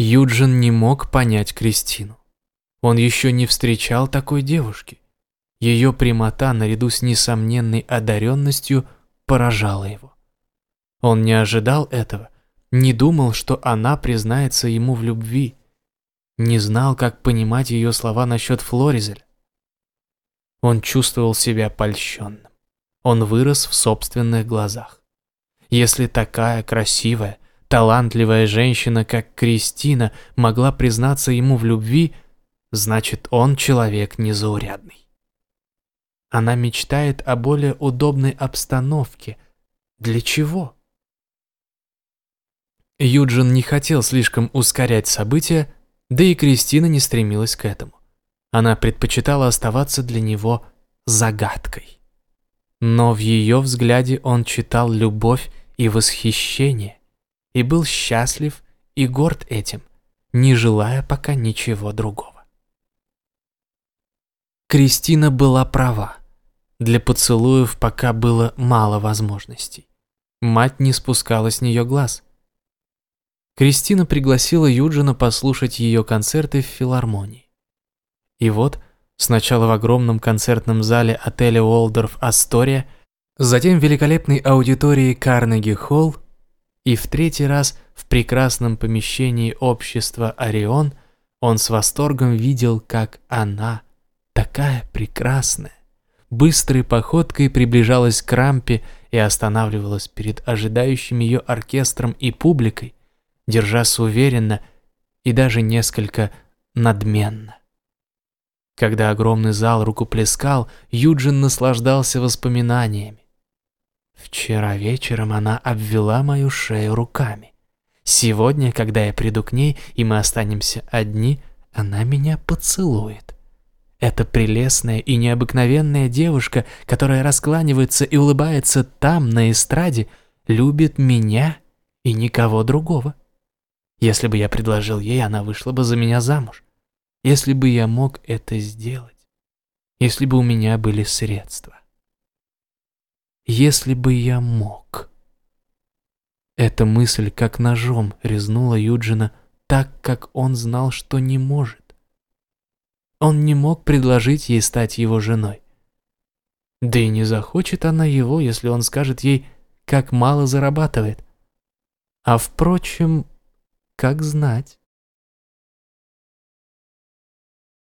Юджин не мог понять Кристину. Он еще не встречал такой девушки. Ее прямота наряду с несомненной одаренностью поражала его. Он не ожидал этого, не думал, что она признается ему в любви, не знал, как понимать ее слова насчет Флоризеля. Он чувствовал себя польщенным. Он вырос в собственных глазах. Если такая красивая, талантливая женщина, как Кристина, могла признаться ему в любви, значит, он человек незаурядный. Она мечтает о более удобной обстановке. Для чего? Юджин не хотел слишком ускорять события, да и Кристина не стремилась к этому. Она предпочитала оставаться для него загадкой. Но в ее взгляде он читал любовь и восхищение, и был счастлив и горд этим, не желая пока ничего другого. Кристина была права. Для поцелуев пока было мало возможностей. Мать не спускала с нее глаз. Кристина пригласила Юджина послушать ее концерты в филармонии. И вот, сначала в огромном концертном зале отеля Уолдорф Астория, затем в великолепной аудитории Карнеги Холл и в третий раз в прекрасном помещении общества Орион он с восторгом видел, как она, такая прекрасная, быстрой походкой приближалась к рампе и останавливалась перед ожидающим ее оркестром и публикой, держась уверенно и даже несколько надменно. Когда огромный зал рукоплескал, Юджин наслаждался воспоминаниями. Вчера вечером она обвела мою шею руками. Сегодня, когда я приду к ней, и мы останемся одни, она меня поцелует. Эта прелестная и необыкновенная девушка, которая раскланивается и улыбается там, на эстраде, любит меня и никого другого. Если бы я предложил ей, она вышла бы за меня замуж. Если бы я мог это сделать. Если бы у меня были средства. Если бы я мог. Эта мысль как ножом резнула Юджина так, как он знал, что не может. Он не мог предложить ей стать его женой. Да и не захочет она его, если он скажет ей, как мало зарабатывает. А впрочем, как знать.